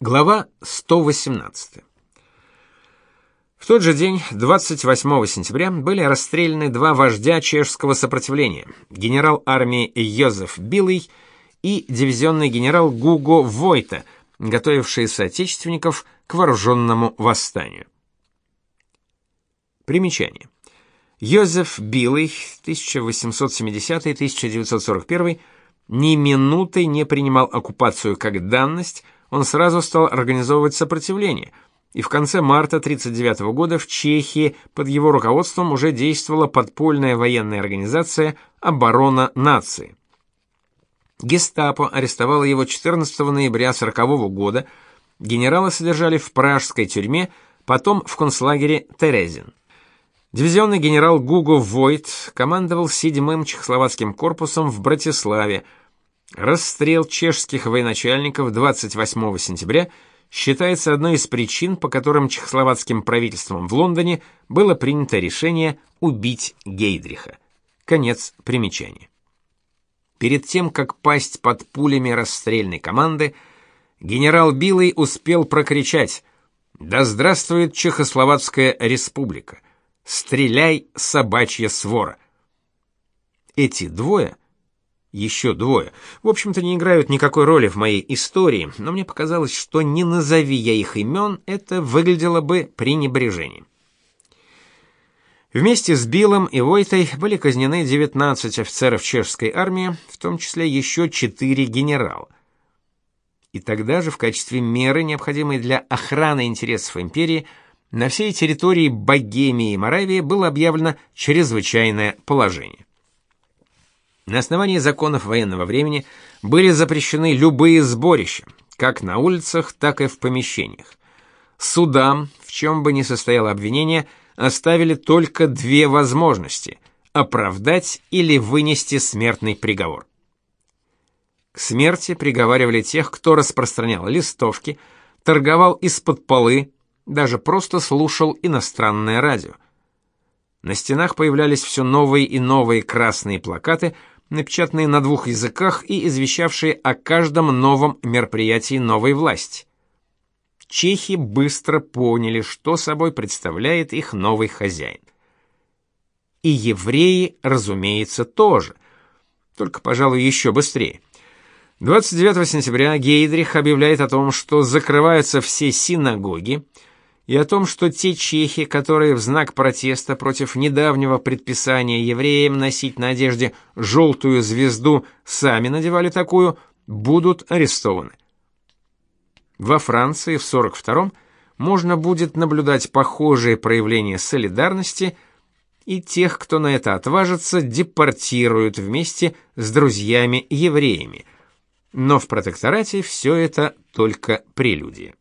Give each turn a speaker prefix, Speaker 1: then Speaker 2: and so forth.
Speaker 1: Глава 118. В тот же день, 28 сентября, были расстреляны два вождя чешского сопротивления: генерал армии Йозеф Билый и дивизионный генерал Гуго Войта, готовившие соотечественников к вооруженному восстанию. Примечание. Йозеф Билый 1870-1941 ни минуты не принимал оккупацию как данность он сразу стал организовывать сопротивление, и в конце марта 1939 года в Чехии под его руководством уже действовала подпольная военная организация «Оборона нации». Гестапо арестовало его 14 ноября 1940 года, генерала содержали в пражской тюрьме, потом в концлагере Терезин. Дивизионный генерал Гуго Войт командовал 7-м чехословацким корпусом в Братиславе, Расстрел чешских военачальников 28 сентября считается одной из причин, по которым чехословацким правительством в Лондоне было принято решение убить Гейдриха. Конец примечания. Перед тем, как пасть под пулями расстрельной команды, генерал Билый успел прокричать «Да здравствует Чехословацкая республика! Стреляй, собачья свора!» Эти двое – еще двое. В общем-то, не играют никакой роли в моей истории, но мне показалось, что не назови я их имен, это выглядело бы пренебрежением. Вместе с Биллом и Войтой были казнены 19 офицеров чешской армии, в том числе еще 4 генерала. И тогда же в качестве меры, необходимой для охраны интересов империи, на всей территории Богемии и Моравии было объявлено чрезвычайное положение. На основании законов военного времени были запрещены любые сборища, как на улицах, так и в помещениях. Судам, в чем бы ни состояло обвинение, оставили только две возможности – оправдать или вынести смертный приговор. К смерти приговаривали тех, кто распространял листовки, торговал из-под полы, даже просто слушал иностранное радио. На стенах появлялись все новые и новые красные плакаты – напечатанные на двух языках и извещавшие о каждом новом мероприятии новой власти. Чехи быстро поняли, что собой представляет их новый хозяин. И евреи, разумеется, тоже. Только, пожалуй, еще быстрее. 29 сентября Гейдрих объявляет о том, что закрываются все синагоги, и о том, что те чехи, которые в знак протеста против недавнего предписания евреям носить на одежде желтую звезду сами надевали такую, будут арестованы. Во Франции в 42-м можно будет наблюдать похожие проявления солидарности, и тех, кто на это отважится, депортируют вместе с друзьями-евреями. Но в протекторате все это только прелюдия.